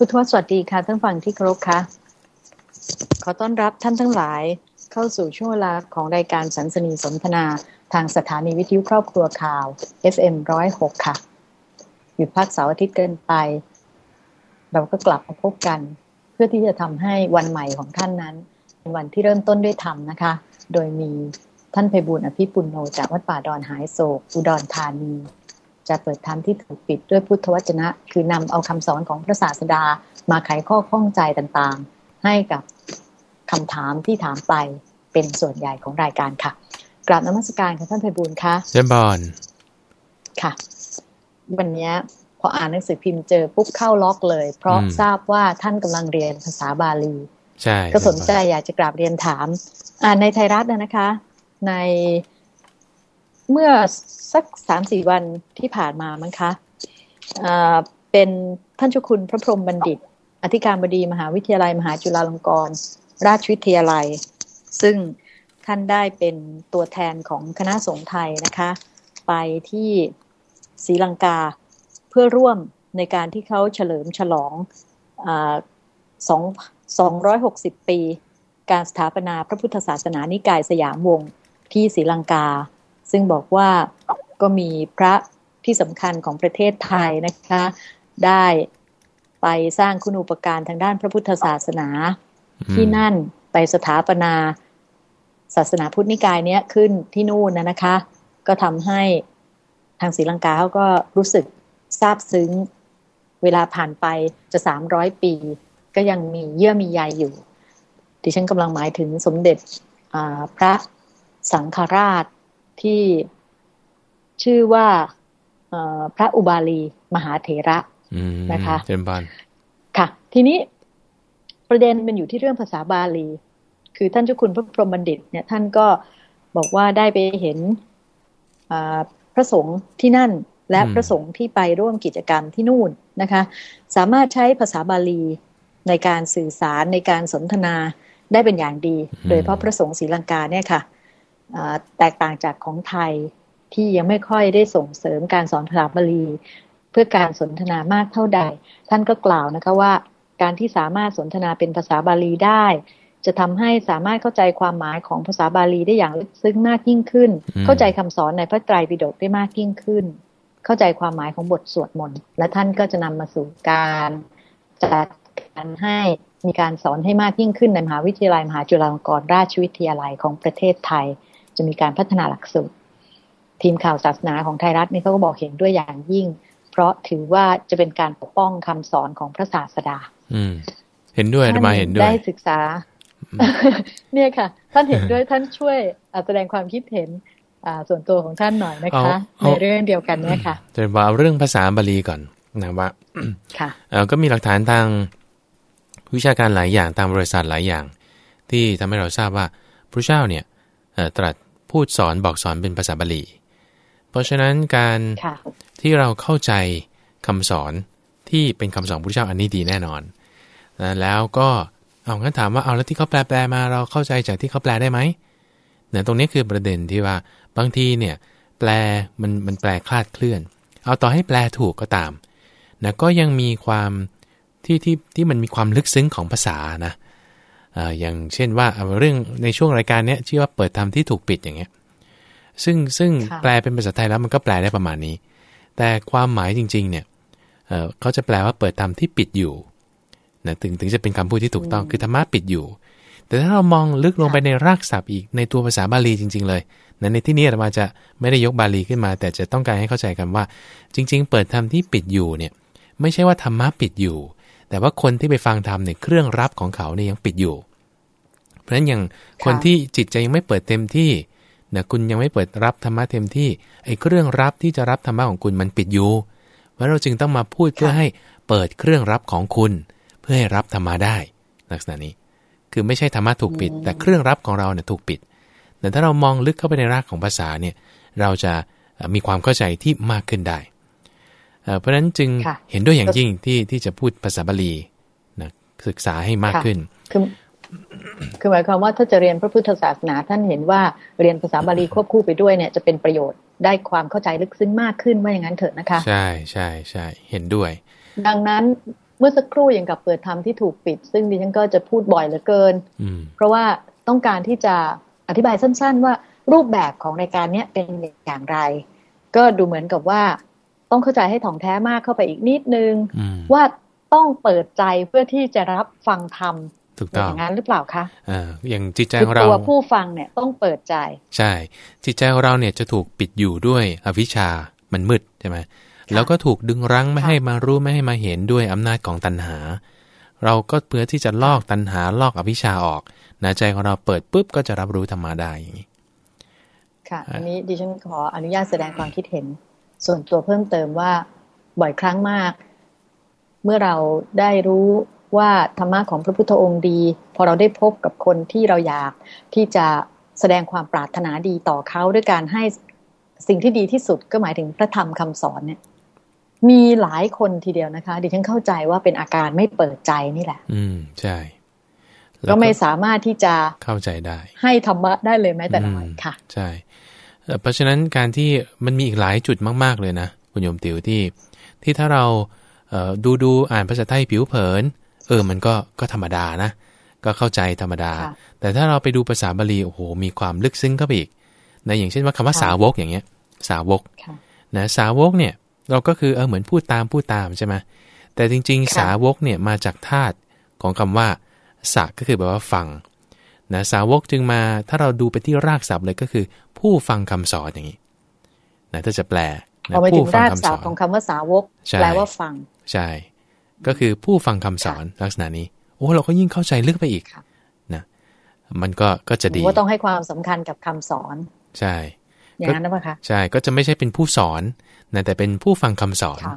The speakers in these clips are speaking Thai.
พุทธวสวัสดีค่ะท่านฟังที่เคารพค่ะ ขอต้อนรับท่านทั้งหลายเข้าสู่ช่วงเวลาของรายการสันสนีสนทนาทางสถานีวิทยุครอบครัวข่าว FM106 ค่ะ หยุดพักเสาร์อาทิตย์เกินไป เราก็กลับมาพบกัน เพื่อที่จะทำให้วันใหม่ของท่านนั้น เป็นวันที่เริ่มต้นด้วยธรรมนะคะ โดยมีท่านไพบุญอภิปุณโนจากวัดป่าดอนหายโศกอุดรธานี จะเปิดธรรมที่ถูกปิดด้วยพุทธวจนะ คือนำเอาคำสอนของพระศาสดามาไขข้อข้องใจต่างๆ ให้กับคำถามที่ถามไปเป็นส่วนใหญ่ของรายการค่ะ กราบนมัสการค่ะท่านไพบุญค่ะเจมบอลค่ะ วันนี้พออ่านหนังสือพิมพ์เจอปุ๊บเข้าล็อกเลย เพราะทราบว่าท่านกำลังเรียนภาษาบาลีใช่ก็สนใจอยากจะกราบเรียนถามอ่าในไทยรัฐนะนะคะ ใน เมื่อสักสามสี่วันที่ผ่านมามั้งคะเป็นท่านเจ้าคุณพระพรหมบัณฑิต อธิการบดีมหาวิทยาลัย มหาจุฬาลงกรณราชวิทยาลัย ซึ่งท่านได้เป็นตัวแทนของคณะสงฆ์ไทยนะคะ ไปที่ศรีลังกาเพื่อร่วมในการที่เขาเฉลิมฉลองอาสองสองร้อยหกสิบปี การสถาปนาพระพุทธศาสนานิกายสยามวงศ์ที่ศรีลังกา ซึ่งบอกว่าก็มีพระที่สำคัญของประเทศไทยนะคะ ได้ไปสร้างคุณูปการทางด้านพระพุทธศาสนา ที่นั่นไปสถาปนาศาสนาพุทธนิกายเนี้ยขึ้นที่นู่นนะนะคะ ก็ทำให้ทางศรีลังกาเขาก็รู้สึกซาบซึ้ง เวลาผ่านไปจะสามร้อยปี ก็ยังมีเยื่อมีใยอยู่ ดิฉันกำลังหมายถึงสมเด็จพระสังฆราช ที่ชื่อว่าพระอุบาลี มหาเถระนะคะเจมบอลค่ะ ทีนี้ประเด็นมันอยู่ที่เรื่องภาษาบาลี คือท่านเจ้าคุณพระพรหมบัณฑิต เนี่ย ท่านก็บอกว่าได้ไปเห็นพระสงฆ์ที่นั่น และพระสงฆ์ที่ไปร่วมกิจกรรมที่นู่นนะคะ สามารถใช้ภาษาบาลีในการสื่อสารในการสนทนาได้เป็นอย่างดี โดยเพราะพระสงฆ์ศรีลังกาเนี่ยค่ะ แตกต่างจากของไทยที่ยังไม่ค่อยได้ส่งเสริมการสอนภาษาบาลี เพื่อการสนทนามากเท่าใด ท่านก็กล่าวนะคะว่าการที่สามารถสนทนาเป็นภาษาบาลีได้ จะทำให้สามารถเข้าใจความหมายของภาษาบาลีได้อย่างลึกซึ้งมากยิ่งขึ้น เข้าใจคำสอนในพระไตรปิฎกได้มากยิ่งขึ้น เข้าใจความหมายของบทสวดมนต์และท่านก็จะนำมาสู่การจัดการให้มีการสอนให้มากยิ่งขึ้นในมหาวิทยาลัยมหาจุฬาลงกรณราชวิทยาลัยของประเทศไทย จะมีการพัฒนาหลักสูตร ทีมข่าวศาสนาของไทยรัฐนี่เขาก็บอกเห็นด้วยอย่างยิ่ง เพราะถือว่าจะเป็นการปกป้องคำสอนของพระศาสดา อืม เห็นด้วยมาเห็นด้วยได้ศึกษา เนี่ยค่ะ ท่านเห็นด้วยท่านช่วยแสดงความคิดเห็นส่วนตัวของท่านหน่อยนะคะในเรื่องเดียวกันเนี่ยค่ะจะว่าเรื่องภาษาบาลีก่อนนะว่าค่ะก็มีหลักฐานทางวิชาการหลายอย่างตามบริษัทหลายอย่าง ที่ทำให้เราทราบว่าพระเจ้าเนี่ยตรัส พูดสอนบอกสอนเป็นภาษาบาลี เพราะฉะนั้นการที่เราเข้าใจคำสอนที่เป็นคำสอนพระเจ้าอันนี้ดีแน่นอนแล้วก็เอางั้นถามว่าเอาแล้วที่เขาแปลแปลมาเราเข้าใจจากที่เขาแปลได้ไหมเนี่ยตรงนี้คือประเด็นที่ว่าบางทีเนี่ยแปลมันมันแปลคลาดเคลื่อน เอาต่อให้แปลถูกก็ตามนะก็ยังมีความที่ที่ที่มันมีความลึกซึ้งของภาษานะ อย่างเช่นว่าเรื่องในช่วงรายการเนี้ยชื่อว่าเปิดทำที่ถูกปิดอย่างเงี้ยซึ่งซึ่งแปลเป็นภาษาไทยแล้วมันก็แปลได้ประมาณนี้ แต่ความหมายจริง ๆ เนี่ยเขาจะแปลว่าเปิดทำที่ปิดอยู่นะถึงถึงจะเป็นคำพูดที่ถูกต้องคือธรรมะปิดอยู่ แต่ถ้าเรามองลึกลงไปในรากศัพท์อีกในตัวภาษาบาลีจริง ๆ เลยนะในที่นี้เราจะไม่ได้ยกบาลีขึ้นมา แต่จะต้องการให้เข้าใจกันว่า จริง ๆ เปิดทำที่ปิดอยู่เนี่ยไม่ใช่ว่าธรรมะปิดอยู่ แต่ว่าคนที่ไปฟังธรรมเนี่ยเครื่องรับของเขาเนี่ยยังปิดอยู่เพ ราะฉะนั้นอย่างคนที่จิตใจยังไม่เปิดเต็มที่นะคุณยังไม่เปิดรับธรรมะเต็มที่ไอ้เครื่องรับที่จะรับธรรมะของคุณมันปิดอยู่เพราะเราจึงต้องมาพูดเพื่อให้เปิดเครื่องรับของคุณ เพื่อให้รับธรรมะได้ ลักษณะนี้ คือไม่ใช่ธรรมะถูกปิด แต่เครื่องรับของเราเนี่ยถูกปิด แต่ถ้าเรามองลึกเข้าไปในรากของภาษาเนี่ยเราจะมีความเข้าใจที่มากขึ้นได้ เพราะฉะนั้นจึงเห็นด้วยอย่างยิ่งที่ที่จะพูดภาษาบาลีนะศึกษาให้มากขึ้น คือคือหมายความว่าถ้าจะเรียนพระพุทธศาสนาท่านเห็นว่าเรียนภาษาบาลีควบคู่ไปด้วยเนี่ยจะเป็นประโยชน์ได้ความเข้าใจลึกซึ้งมากขึ้นว่าอย่างนั้นเถอะนะคะ ใช่ใช่ใช่เห็นด้วย ดังนั้นเมื่อสักครู่อย่างกับเปิดธรรมที่ถูกปิด ซึ่งดิฉันก็จะพูดบ่อยเหลือเกินอืมเพราะว่าต้องการที่จะอธิบายสั้น ๆ ว่ารูปแบบของรายการเนี้ยเป็นอย่างไร ก็ดูเหมือนกับว่า ต้องเข้าใจให้ถ่องแท้มากเข้าไปอีกนิดนึงอืมว่าต้องเปิดใจเพื่อที่จะรับฟังธรรม ถูกอต้องย่างนั้นหรือเปล่าคะเอ่าอย่างจิตใจคืของเราตัวผู้ฟังเนี่ยต้องเปิดใจ ใช่ จิตใจของเราเนี่ยจะถูกปิดอยู่ด้วยอวิชชามันมืดใช่ไหมแล้วก็ถูกดึงรั้งไม่ค่ะให้มารู้ไม่ให้มาเห็นด้วยอำนาจของตัณหา เราก็เพื่อที่จะลอกตัณหาลอกอวิชชาออกนะใจของเราเปิดปุ๊บก็จะรับรู้ธรรมะได้อย่างนี้ค่ะอะอันนี้ดิฉันขออนุญาตแสดงความคิดเห็น ส่วนตัวเพิ่มเติมว่าบ่อยครั้งมาก เมื่อเราได้รู้ ว่าธรรมะของพระพุทธองค์ดี พอเราได้พบกับคนที่เราอยากที่จะแสดงความปรารถนาดีต่อเขาด้วยการให้สิ่งที่ดีที่สุดก็หมายถึงพระธรรมคำสอนเนี่ยมีหลายคนทีเดียวนะคะ ดิฉันเข้าใจว่าเป็นอาการไม่เปิดใจนี่แหละ อืมใช่แล้วก็ไม่สามารถที่จะเข้าใจได้ ให้ธรรมะได้เลยแม้แต่น้อยอืมค่ะ ใช่เอ่อเพราะฉะนั้นการที่มันมีอีกหลายจุดมาก ๆเลยนะคุณโยมติวที่ที่ถ้าเราเอ่อดูดูอ่านภาษาไทยผิวเผิน เออ มันก็ก็ธรรมดานะ ก็เข้าใจธรรมดาค่ะแต่ถ้าเราไปดูภาษาบาลีโอ้โหมีความลึกซึ้งเข้าไปอีกนะอย่างเช่นว่าคำว่าค่ะสาวกอย่างเงี้ย สาวกค่ะนะสาวกเนี่ยเราก็คือเออเหมือนพูดตามพูดตามใช่ไหมแต่จริงค่ะๆสาวกเนี่ยมาจากธาตุของคำว่าสะก็คือแปลว่าฟังนะสาวกจึงมาถ้าเราดูไปที่รากศัพท์เลยก็คือ ผู้ฟังคำสอนอย่างนี้นะถ้าจะแปลนะเอาไปถึผู้งฟัรากคำสศัอพท์นของคำว่าสาวกใช่แปลว่าฟัง ใช่ ก็คือผู้ฟังคำสอนลักษณะนี้ โอ้เราก็ยิ่งเข้าใจลึกไปอีกค่ะนะมันก็ก็จะดีว่าต้องให้ความสำคัญกับคำสอน ใช่อย่างนั้นนะปะคะใช่ก็จะไม่ใช่เป็นผู้สอนนะแต่เป็นผู้ฟังคำสอนค่ะ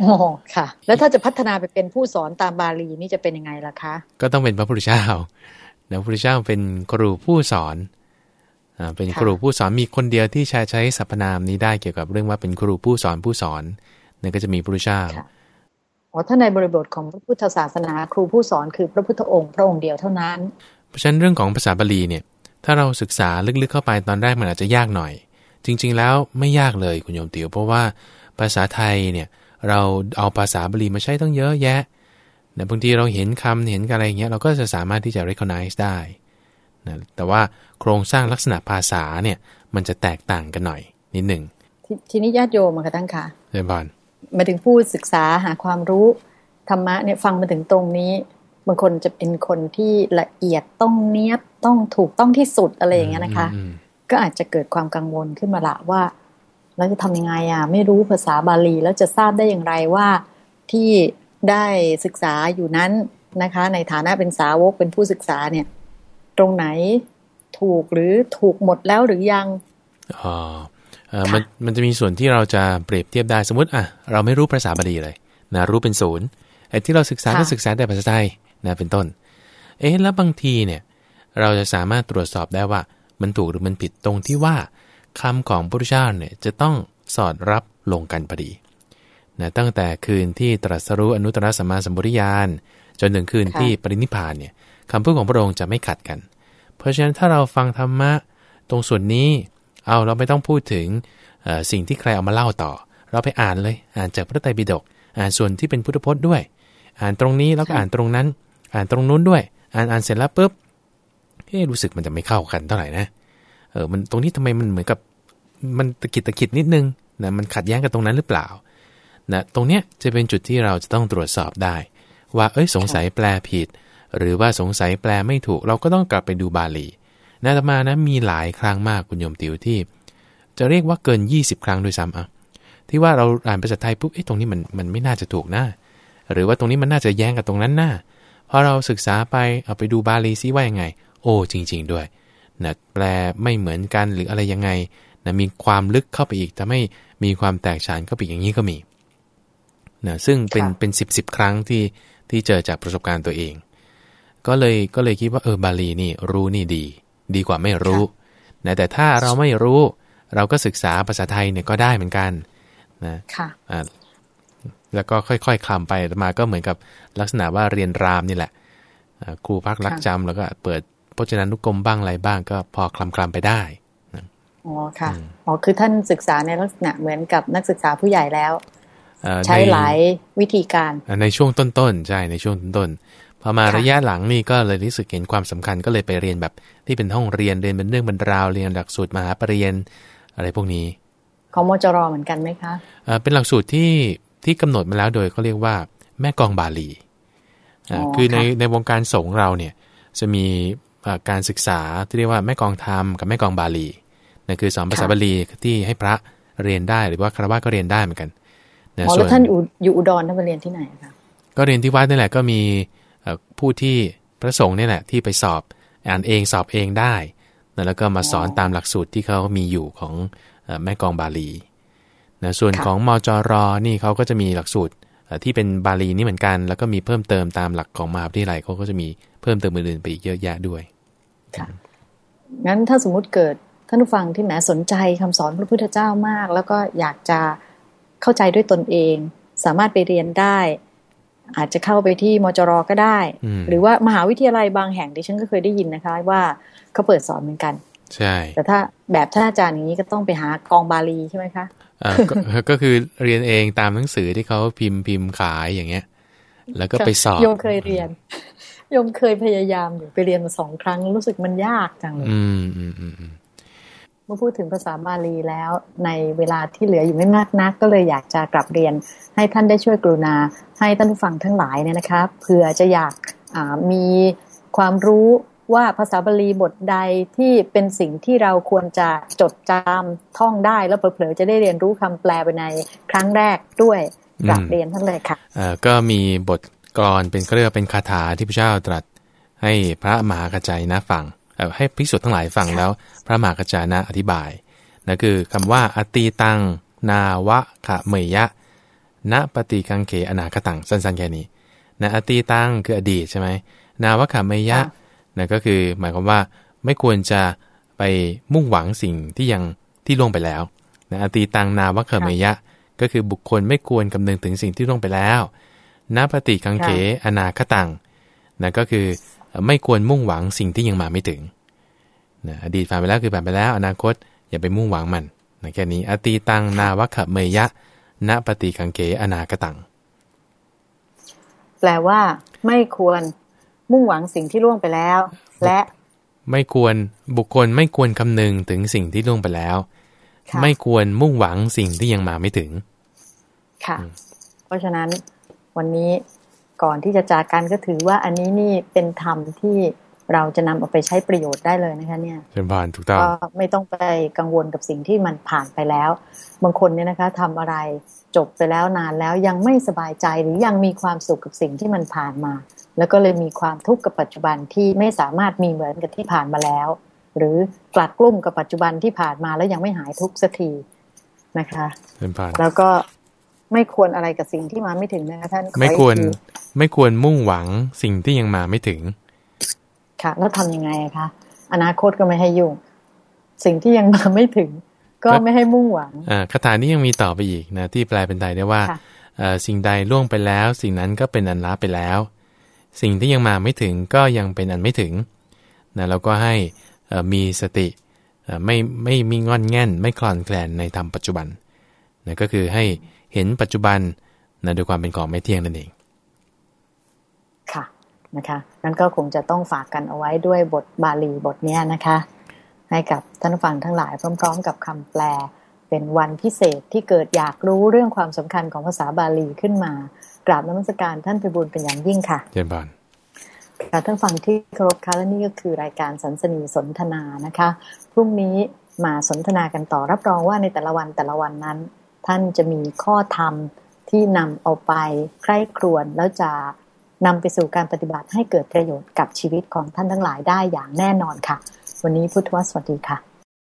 โอ้ค่ะ แล้วถ้าจะพัฒนาไปเป็นผู้สอนตามบาลีนี่จะเป็นยังไงล่ะคะ ก็ต้องเป็นพระพุทธเจ้านะพระพุทธเจ้าเป็นครูผู้สอนอ่าเป็นค่ะครูผู้สอนมีคนเดียวที่ใช้ใช้สรรพนามนี้ได้เกี่ยวกับเรื่องว่าเป็นครูผู้สอนผู้สอนเนี่ยก็จะมีพระพุทธเจ้าค่ะ อ๋อถ้าในบริบทของพระพุทธศาสนาครูผู้สอนคือพระพุทธองค์พระองค์เดียวเท่านั้น เพราะฉะนั้นเรื่องของภาษาบาลีเนี่ย ถ้าเราศึกษาลึกๆเข้าไปตอนแรกมันอาจจะยากหน่อย จริง ๆ แล้วไม่ยากเลยคุณโยมติวเพราะว่าภาษาไทยเนี่ยเราเอาภาษาบาลีมาใช้ต้องเยอะแยะนะบางทีเราเห็นคำเห็นอะไรอย่างเงี้ยเราก็จะสามารถที่จะ recognize ได้นะแต่ว่าโครงสร้างลักษณะภาษาเนี่ยมันจะแตกต่างกันหน่อยนิดหนึ่งททีนี้ญาติโยมอะค่ะท่านคะเรียนบอล มาถึงผู้ศึกษาหาความรู้ธรรมะเนี่ยฟังมาถึงตรงนี้บางคนจะเป็นคนที่ละเอียดต้องเนี้ยบต้องถูกต้องที่สุดอะไรอย่างเงี้ยนะคะอืมก็อาจจะเกิดความกังวลขึ้นมาละว่าแล้วจะทำยังไงอะ ไม่รู้ภาษาบาลีแล้วจะทราบได้อย่างไรว่าที่ได้ศึกษาอยู่นั้นนะคะ ในฐานะเป็นสาวกเป็นผู้ศึกษาเนี่ย ตรงไหนถูกหรือถูกหมดแล้วหรือยังอ๋อเอ่อ มันมันจะมีส่วนที่เราจะเปรียบเทียบได้สมมติอะเราไม่รู้ภาษาบาลีเลยนะรู้เป็นศูนย์ไอ้ที่เราศึกษาค่ะก็ศึกษาแต่ภาษาไทยนะเป็นต้น เอ๊ะแล้วบางทีเนี่ยเราจะสามารถตรวจสอบได้ว่ามันถูกหรือมันผิดตรงที่ว่าคำของพระพุทธเจ้าเนี่ยจะต้องสอดรับลงกันพอดีนะตั้งแต่คืนที่ตรัสรู้อนุตตรสัมมาสัมปวิญาณจนถึงคืนค่ะที่ปรินิพพานเนี่ยคำพูดของพระองค์จะไม่ขัดกัน เพราะฉะนั้นถ้าเราฟังธรรมะตรงส่วนนี้ เอาเราไม่ต้องพูดถึงสิ่งที่ใครเอามาเล่าต่อ เราไปอ่านเลย อ่านจากพระไตรปิฎก อ่านส่วนที่เป็นพุทธพจน์ด้วย อ่านตรงนี้แล้วก็อ่านตรงนั้น อ่านตรงนู้นด้วย อ่านอ่านเสร็จแล้วปุ๊บ เฮ้รู้สึกมันจะไม่เข้ากันเท่าไหร่นะ เออ มันตรงนี้ทำไมมันเหมือนกับ มันตะกิดตะกิดนิดนึงนะมันขัดแย้งกับตรงนั้นหรือเปล่า นะ ตรงเนี้ยจะเป็นจุดที่เราจะต้องตรวจสอบได้ ว่า เอ้ย สงสัยแปลผิด หรือว่าสงสัยแปลไม่ถูก เราก็ต้องกลับไปดูบาลี นะอาตมานะมีหลายครั้งมากคุณโยมติวที่ จะเรียกว่าเกิน 20 ครั้งด้วยซ้ำอะที่ว่าเราอ่านภาษาไทยปุ๊บเอ้ตรงนี้มันมันไม่น่าจะถูกนะหรือว่าตรงนี้มันน่าจะแย้งกับตรงนั้นนะพอเราศึกษาไปเอาไปดูบาลีซิว่ายังไง โอ้จริง ๆ ด้วยนะแปลไม่เหมือนกันหรืออะไรยังไงนะมีความลึกเข้าไปอีกทำให้มีความแตกฉานเข้าไปอีกอย่างนี้ก็มีนะซึ่งเป็นค่ะเป็นสิบสิบครั้งที่ที่เจอจากประสบการณ์ตัวเอง ก็เลยก็เลยคิดว่าเออบาลีนี่รู้นี่ดี ดีกว่าไม่รู้นะแต่ถ้าเราไม่รู้ เราก็ศึกษาภาษาไทยเนี่ยก็ได้เหมือนกันนะค่ะอ่าแล้วก็ค่อยๆคลำไปมาก็เหมือนกับลักษณะว่าเรียนรามนี่แหละอ่าครูพักรักค่ะจำแล้วก็เปิดพจนานุกรมบ้างอะไรบ้างก็พอคลำคลำๆไปได้อ๋อค่ะอืมอ๋อคือท่านศึกษาในลักษณะเหมือนกับนักศึกษาผู้ใหญ่แล้วใช้หลายวิธีการในช่วงต้นๆใช่ในช่วงต้นๆ พอมาระยะหลังนี่ก็เลยรู้สึกเห็นความสำคัญก็เลยไปเรียนแบบที่เป็นห้องเรียนเรียนเป็นเรื่องเป็นราวเรียนหลักสูตรมหาปรริญญาอะไรพวกนี้ ของมจรเหมือนกันไหมคะเป็นหลักสูตรที่ที่กำหนดมาแล้วโดยเขาเรียกว่า แม่กองบาลีคือในในวงการสงฆ์เราเนี่ยจะมีการศึกษาที่เรียกว่าแม่กองธรรมกับแม่กองบาลีนั่นคือสอนภาษาบาลีที่ให้พระเรียนได้หรือว่าคารวะก็เรียนได้เหมือนกันอ๋อแล้วท่านอยู่อยู่อุดรท่านไปเรียนที่ไหนคะก็เรียนที่วัดนี่แหละก็มี ผู้ที่พระสงฆ์นี่แหละที่ไปสอบอ่านเองสอบเองได้ แล้วก็มาสอนตามหลักสูตรที่เขามีอยู่ของแม่กองบาลีนะส่วนของมจรนี่เขาก็จะมีหลักสูตรที่เป็นบาลีนี่เหมือนกัน แล้วก็มีเพิ่มเติมตามหลักของมหาวิทยาลัยเขาก็จะมีเพิ่มเติมอื่นๆไปอีกเยอะแยะด้วยค่ะงั้นถ้าสมมุติเกิดท่านผู้ฟังที่แหมสนใจคำสอนพระพุทธเจ้ามาก แล้วก็อยากจะเข้าใจด้วยตนเอง สามารถไปเรียนได้ อาจจะเข้าไปที่มจรก็ได้ หรือว่ามหาวิทยาลัยบางแห่งดิฉันก็เคยได้ยินนะคะ ว่าเขาเปิดสอนเหมือนกัน ใช่ แต่ถ้าแบบท่านอาจารย์อย่างนี้ก็ต้องไปหากองบาลีใช่ไหมคะก็คือเรียนเองตามหนังสือที่เขาพิมพ์พิมพ์ขายอย่างเงี้ย แล้วก็ไปสอบโยมเคยเรียนโยมเคยพยายามอยู่ไปเรียนมาสองครั้งรู้สึกมันยากจังเลยอืมอืมอืม เมื่อพูดถึงภาษาบาลีแล้วในเวลาที่เหลืออยู่ไม่มากนัก ก็เลยอยากจะกลับเรียน ให้ท่านได้ช่วยกรุณา ให้ท่านผู้ฟังทั้งหลายเนี่ยนะคะเผื่อจะอยากมีความรู้ว่าภาษาบาลีบทใดที่เป็นสิ่งที่เราควรจะจดจำท่องได้ แล้วเผลอๆจะได้เรียนรู้คำแปลไปในครั้งแรกด้วยกลับเรียนท่านเลยค่ะก็มีบทกรเป็นเรียกเป็นคาถาที่พระเจ้าตรัสให้พระมหากระจายนะฟัง ให้ภิกษุทั้งหลายฟังแล้ว พระมหากระจายนะอธิบายนั่นคือคำว่าอตีตัง นาวะขะเมยะณปฏิกังเขอนาคตังสั้นๆแค่นี้นะอตีตังคืออดีตใช่ไหมนาวะขะเมยะนั่นก็คือหมายความว่าไม่ควรจะไปมุ่งหวังสิ่งที่ยังที่ล่วงไปแล้วนะอตีตังนาวะขะเมยะ ก็คือบุคคลไม่ควรคำนึงถึงสิ่งที่ล่วงไปแล้วณปฏิกังเขอนาคตังนั่นก็คือ ไม่ควรมุ่งหวังสิ่งที่ยังมาไม่ถึงนะอดีตผ่านไปแล้วคือผ่านไปแล้ว อนาคตอย่าไปมุ่งหวังมันนะแค่นี้อตีตังนาวะขะเมยะณปฏิกังเกอนาคตัง แปลว่า ไม่ควรมุ่งหวังสิ่งที่ล่วงไปแล้ว และไม่ควรบุคคลไม่ควรคำนึงถึงสิ่งที่ล่วงไปแล้ว ไม่ควรมุ่งหวังสิ่งที่ยังมาไม่ถึง ค่ะ เพราะฉะนั้นวันนี้ ก่อนที่จะจากกันก็ถือว่าอันนี้นี่เป็นธรรมที่เราจะนำเอาไปใช้ประโยชน์ได้เลยนะคะ เนี่ยเป็นผ่านถูกต้องก็ไม่ต้องไปกังวลกับสิ่งที่มันผ่านไปแล้ว บางคนเนี่ยนะคะทำอะไรจบไปแล้วนานแล้วยังไม่สบายใจหรือยังมีความสุขกับสิ่งที่มันผ่านมา แล้วก็เลยมีความทุกข์กับปัจจุบันที่ไม่สามารถมีเหมือนกับที่ผ่านมาแล้ว หรือกลัดกลุ้มกับปัจจุบันที่ผ่านมาแล้วยังไม่หายทุกข์สักทีนะคะเป็นผ่านแล้วก็ ไม่ควรอะไรกับสิ่งที่มาไม่ถึงนะคะท่านไม่ควรไม่ควรมุ่งหวังสิ่งที่ยังมาไม่ถึง ค่ะ แล้วทํำยังไงคะอนาคตก็ไม่ให้ยุ่ง สิ่งที่ยังมาไม่ถึง ก็ไม่ให้มุ่งหวังอ่าคาถานี้ยังมีต่อไปอีกนะที่แปลเป็นไทยได้ว่าสิ่งใดล่วงไปแล้ว สิ่งนั้นก็เป็นอันละไปแล้ว สิ่งที่ยังมาไม่ถึงก็ยังเป็นอันไม่ถึงนะเราก็ให้มีสติไม่ไม่มีงอนแง่น ไม่คลอนแคลนในธรรมปัจจุบันนะก็คือให้ เห็นปัจจุบันนะโดยความเป็นของไม่เที่ยงนั่นเอง ค่ะนะคะนั้นก็คงจะต้องฝากกันเอาไว้ด้วยบทบาลีบทนี้นะคะ ให้กับท่านฟังทั้งหลายพร้อม ๆ กับคำแปล เป็นวันพิเศษที่เกิดอยากรู้เรื่องความสำคัญของภาษาบาลีขึ้นมากราบนมัสการท่านพิบูลเป็นอย่างยิ่งค่ะเจนบานค่ะท่านฟังที่เคารพค่ะและนี่ก็คือรายการสันสนีสนทนานะคะพรุ่งนี้มาสนทนากันต่อรับรองว่าในแต่ละวันแต่ละวันนั้น ท่านจะมีข้อธรรมที่นำเอาไปใคร่ครวญแล้วจะนำไปสู่การปฏิบัติให้เกิดประโยชน์กับชีวิตของท่านทั้งหลายได้อย่างแน่นอนค่ะ วันนี้พุทธวสวัสดีค่ะ